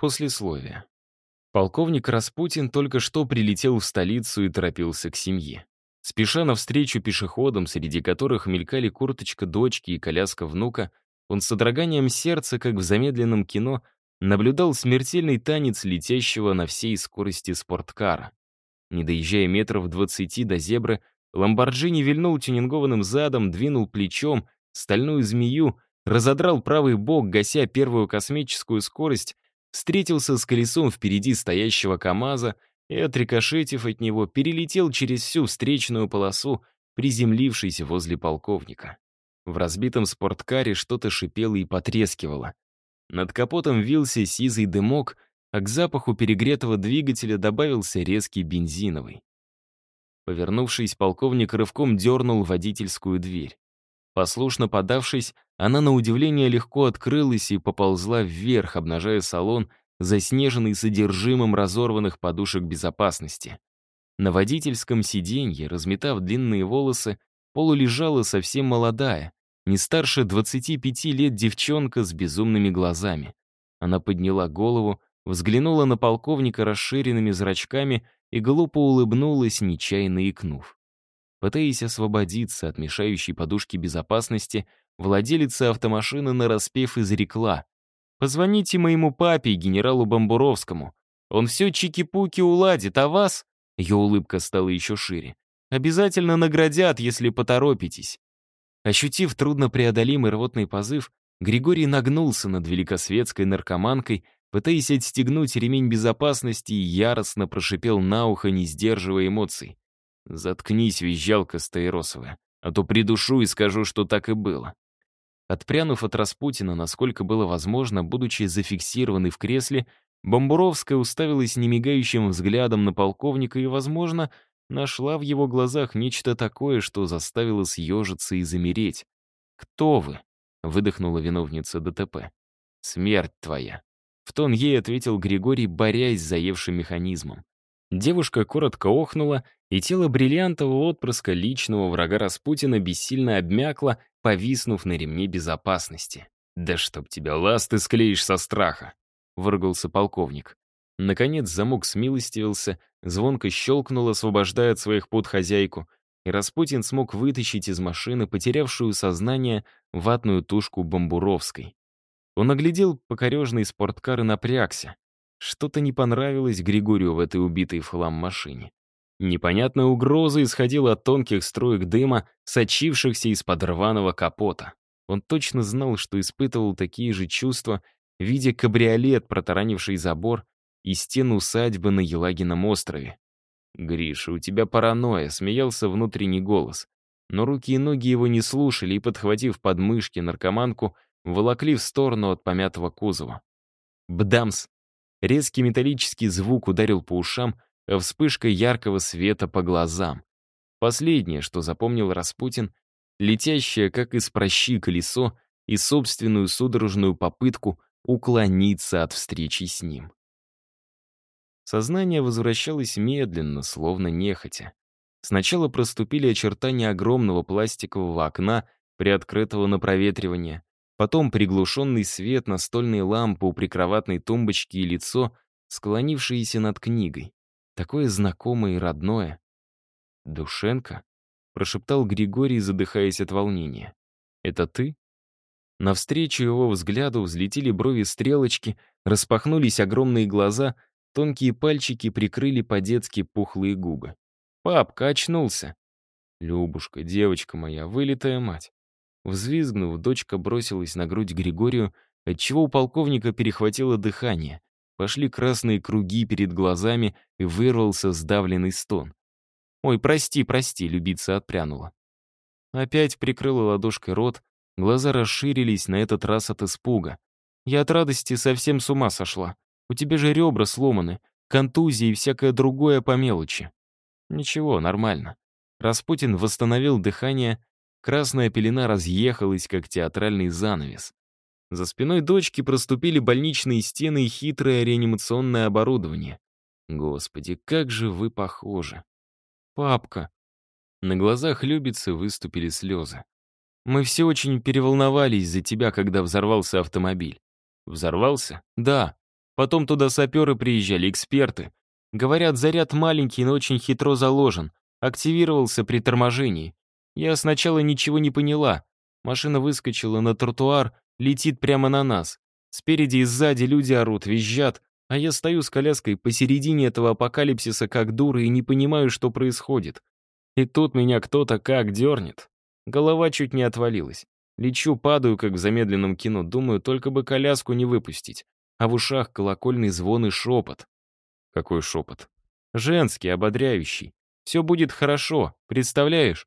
Послесловие. Полковник Распутин только что прилетел в столицу и торопился к семье. Спеша навстречу пешеходам, среди которых мелькали курточка дочки и коляска внука, он с содроганием сердца, как в замедленном кино, наблюдал смертельный танец летящего на всей скорости спорткара. Не доезжая метров двадцати до зебры, Ламборджини вильнул тюнингованным задом, двинул плечом, стальную змею, разодрал правый бок, гася первую космическую скорость, встретился с колесом впереди стоящего КамАЗа и, отрикошетив от него, перелетел через всю встречную полосу, приземлившись возле полковника. В разбитом спорткаре что-то шипело и потрескивало. Над капотом вился сизый дымок, а к запаху перегретого двигателя добавился резкий бензиновый. Повернувшись, полковник рывком дернул водительскую дверь. Послушно подавшись, она на удивление легко открылась и поползла вверх, обнажая салон, заснеженный содержимым разорванных подушек безопасности. На водительском сиденье, разметав длинные волосы, полулежала совсем молодая, не старше 25 лет девчонка с безумными глазами. Она подняла голову, взглянула на полковника расширенными зрачками и глупо улыбнулась, нечаянно икнув. Пытаясь освободиться от мешающей подушки безопасности, владелица автомашины нараспев изрекла. «Позвоните моему папе, генералу Бамбуровскому. Он все чики-пуки уладит, а вас...» Ее улыбка стала еще шире. «Обязательно наградят, если поторопитесь». Ощутив труднопреодолимый рвотный позыв, Григорий нагнулся над великосветской наркоманкой, пытаясь отстегнуть ремень безопасности и яростно прошипел на ухо, не сдерживая эмоций. «Заткнись, визжалка стаиросовая, а то придушу и скажу, что так и было». Отпрянув от Распутина, насколько было возможно, будучи зафиксированной в кресле, Бомбуровская уставилась немигающим взглядом на полковника и, возможно, нашла в его глазах нечто такое, что заставило съежиться и замереть. «Кто вы?» — выдохнула виновница ДТП. «Смерть твоя». В тон ей ответил Григорий, борясь с заевшим механизмом. Девушка коротко охнула, и тело бриллиантового отпрыска личного врага Распутина бессильно обмякло, повиснув на ремне безопасности. «Да чтоб тебя ласты склеишь со страха!» — выругался полковник. Наконец замок смилостивился, звонко щелкнул, освобождая от своих пут хозяйку, и Распутин смог вытащить из машины потерявшую сознание ватную тушку Бамбуровской. Он оглядел покорежный спорткар и напрягся. Что-то не понравилось Григорию в этой убитой в хлам машине. Непонятная угроза исходила от тонких строек дыма, сочившихся из-под рваного капота. Он точно знал, что испытывал такие же чувства, видя кабриолет, протаранивший забор, и стену усадьбы на Елагином острове. «Гриша, у тебя паранойя», — смеялся внутренний голос. Но руки и ноги его не слушали и, подхватив подмышки наркоманку, волокли в сторону от помятого кузова. Бдамс! Резкий металлический звук ударил по ушам, вспышка яркого света по глазам. Последнее, что запомнил Распутин, летящее, как из прощи, колесо и собственную судорожную попытку уклониться от встречи с ним. Сознание возвращалось медленно, словно нехотя. Сначала проступили очертания огромного пластикового окна, приоткрытого на проветривание, Потом приглушенный свет настольной лампы у прикроватной тумбочки и лицо, склонившееся над книгой. Такое знакомое и родное. «Душенко?» — прошептал Григорий, задыхаясь от волнения. «Это ты?» Навстречу его взгляду взлетели брови стрелочки, распахнулись огромные глаза, тонкие пальчики прикрыли по-детски пухлые губы. «Папка очнулся!» «Любушка, девочка моя, вылитая мать!» Взвизгнув, дочка бросилась на грудь Григорию, отчего у полковника перехватило дыхание. Пошли красные круги перед глазами и вырвался сдавленный стон. «Ой, прости, прости», — любица отпрянула. Опять прикрыла ладошкой рот, глаза расширились на этот раз от испуга. «Я от радости совсем с ума сошла. У тебя же ребра сломаны, контузии и всякое другое по мелочи». «Ничего, нормально». Распутин восстановил дыхание, Красная пелена разъехалась, как театральный занавес. За спиной дочки проступили больничные стены и хитрое реанимационное оборудование. Господи, как же вы похожи. Папка. На глазах Любицы выступили слезы. Мы все очень переволновались за тебя, когда взорвался автомобиль. Взорвался? Да. Потом туда саперы приезжали, эксперты. Говорят, заряд маленький, но очень хитро заложен. Активировался при торможении. Я сначала ничего не поняла. Машина выскочила на тротуар, летит прямо на нас. Спереди и сзади люди орут, визжат, а я стою с коляской посередине этого апокалипсиса как дура и не понимаю, что происходит. И тут меня кто-то как дернет. Голова чуть не отвалилась. Лечу, падаю, как в замедленном кино, думаю, только бы коляску не выпустить. А в ушах колокольный звон и шепот. Какой шепот? Женский, ободряющий. Все будет хорошо, представляешь?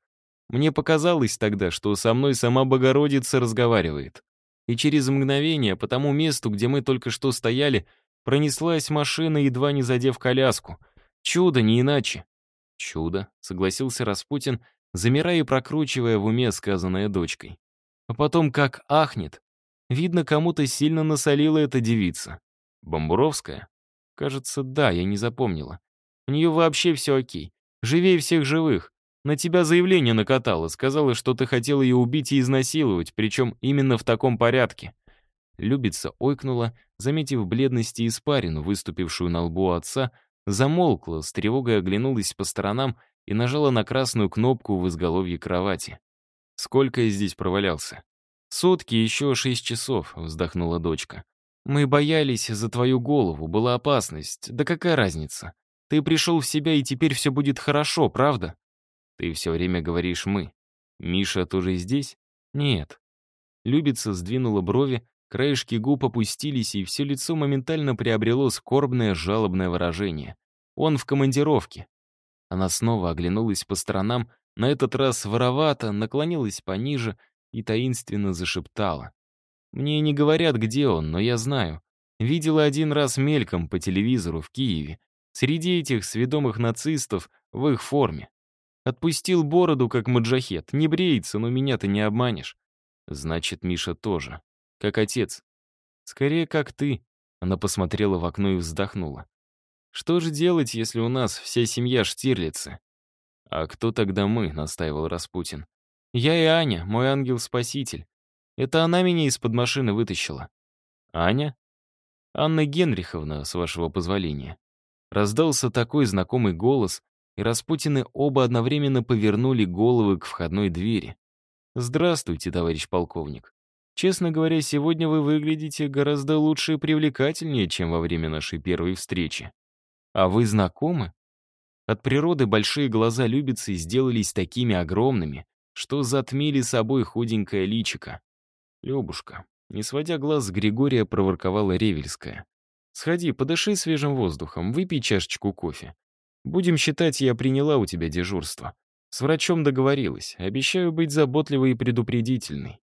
Мне показалось тогда, что со мной сама Богородица разговаривает. И через мгновение по тому месту, где мы только что стояли, пронеслась машина, едва не задев коляску. Чудо, не иначе. Чудо, согласился Распутин, замирая и прокручивая в уме сказанное дочкой. А потом как ахнет. Видно, кому-то сильно насолила эта девица. Бомбуровская? Кажется, да, я не запомнила. У нее вообще все окей. Живее всех живых. На тебя заявление накатала, сказала, что ты хотел ее убить и изнасиловать, причем именно в таком порядке. Любица ойкнула, заметив бледность и испарину, выступившую на лбу отца, замолкла, с тревогой оглянулась по сторонам и нажала на красную кнопку в изголовье кровати. «Сколько я здесь провалялся?» «Сутки, еще шесть часов», — вздохнула дочка. «Мы боялись за твою голову, была опасность. Да какая разница? Ты пришел в себя, и теперь все будет хорошо, правда?» «Ты все время говоришь «мы». Миша тоже здесь?» «Нет». Любица сдвинула брови, краешки губ опустились, и все лицо моментально приобрело скорбное, жалобное выражение. «Он в командировке». Она снова оглянулась по сторонам, на этот раз воровато, наклонилась пониже и таинственно зашептала. «Мне не говорят, где он, но я знаю. Видела один раз мельком по телевизору в Киеве. Среди этих сведомых нацистов в их форме. Отпустил бороду, как маджахет. Не бреется, но меня ты не обманешь. Значит, Миша тоже. Как отец. Скорее, как ты. Она посмотрела в окно и вздохнула. Что же делать, если у нас вся семья Штирлицы? А кто тогда мы, настаивал Распутин. Я и Аня, мой ангел-спаситель. Это она меня из-под машины вытащила. Аня? Анна Генриховна, с вашего позволения. Раздался такой знакомый голос, и Распутины оба одновременно повернули головы к входной двери. «Здравствуйте, товарищ полковник. Честно говоря, сегодня вы выглядите гораздо лучше и привлекательнее, чем во время нашей первой встречи. А вы знакомы?» От природы большие глаза Любицы сделались такими огромными, что затмили собой худенькое личико. «Любушка», не сводя глаз с Григория, проворковала Ревельская. «Сходи, подыши свежим воздухом, выпей чашечку кофе. Будем считать, я приняла у тебя дежурство. С врачом договорилась. Обещаю быть заботливой и предупредительной».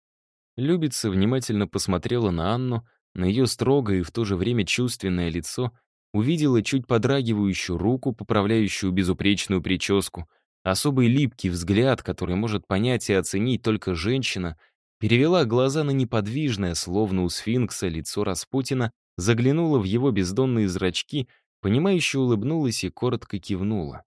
Любица внимательно посмотрела на Анну, на ее строгое и в то же время чувственное лицо, увидела чуть подрагивающую руку, поправляющую безупречную прическу, особый липкий взгляд, который может понять и оценить только женщина, перевела глаза на неподвижное, словно у сфинкса, лицо Распутина, заглянула в его бездонные зрачки Понимающе улыбнулась и коротко кивнула.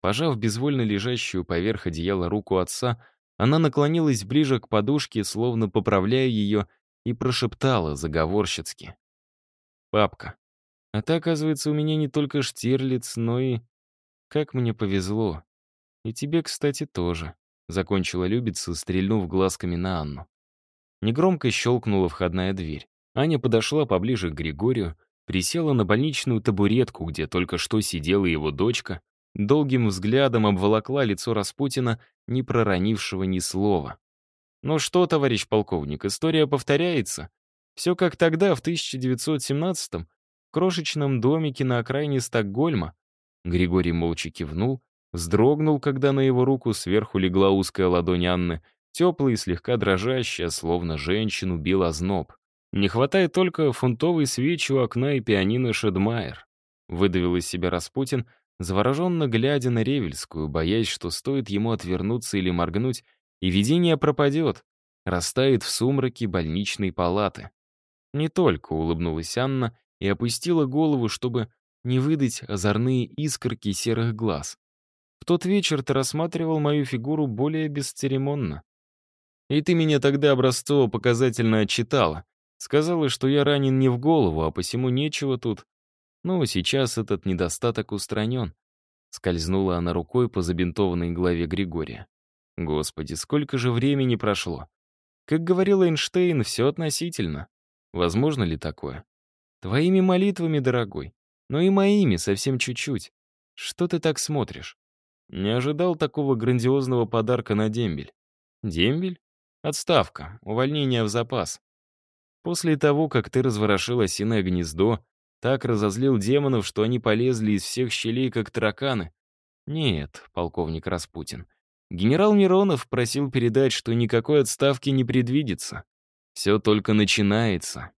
Пожав безвольно лежащую поверх одеяла руку отца, она наклонилась ближе к подушке, словно поправляя ее, и прошептала заговорщицки. «Папка, а ты, оказывается, у меня не только Штирлиц, но и... Как мне повезло. И тебе, кстати, тоже», — закончила Любица, стрельнув глазками на Анну. Негромко щелкнула входная дверь. Аня подошла поближе к Григорию, присела на больничную табуретку, где только что сидела его дочка, долгим взглядом обволокла лицо Распутина, не проронившего ни слова. «Ну что, товарищ полковник, история повторяется. Все как тогда, в 1917-м, в крошечном домике на окраине Стокгольма». Григорий молча кивнул, вздрогнул, когда на его руку сверху легла узкая ладонь Анны, теплая и слегка дрожащая, словно женщину бил озноб. Не хватает только фунтовой свечи у окна и пианино Шедмайер. Выдавил из себя Распутин, завороженно глядя на Ревельскую, боясь, что стоит ему отвернуться или моргнуть, и видение пропадет, растает в сумраке больничной палаты. Не только улыбнулась Анна и опустила голову, чтобы не выдать озорные искорки серых глаз. В тот вечер ты рассматривал мою фигуру более бесцеремонно. И ты меня тогда образцово-показательно отчитала, Сказала, что я ранен не в голову, а посему нечего тут. Ну, сейчас этот недостаток устранен. Скользнула она рукой по забинтованной голове Григория. Господи, сколько же времени прошло. Как говорил Эйнштейн, все относительно. Возможно ли такое? Твоими молитвами, дорогой. Но и моими совсем чуть-чуть. Что ты так смотришь? Не ожидал такого грандиозного подарка на дембель. Дембель? Отставка, увольнение в запас. После того, как ты разворошил осиное гнездо, так разозлил демонов, что они полезли из всех щелей, как тараканы. Нет, полковник Распутин. Генерал Миронов просил передать, что никакой отставки не предвидится. Все только начинается.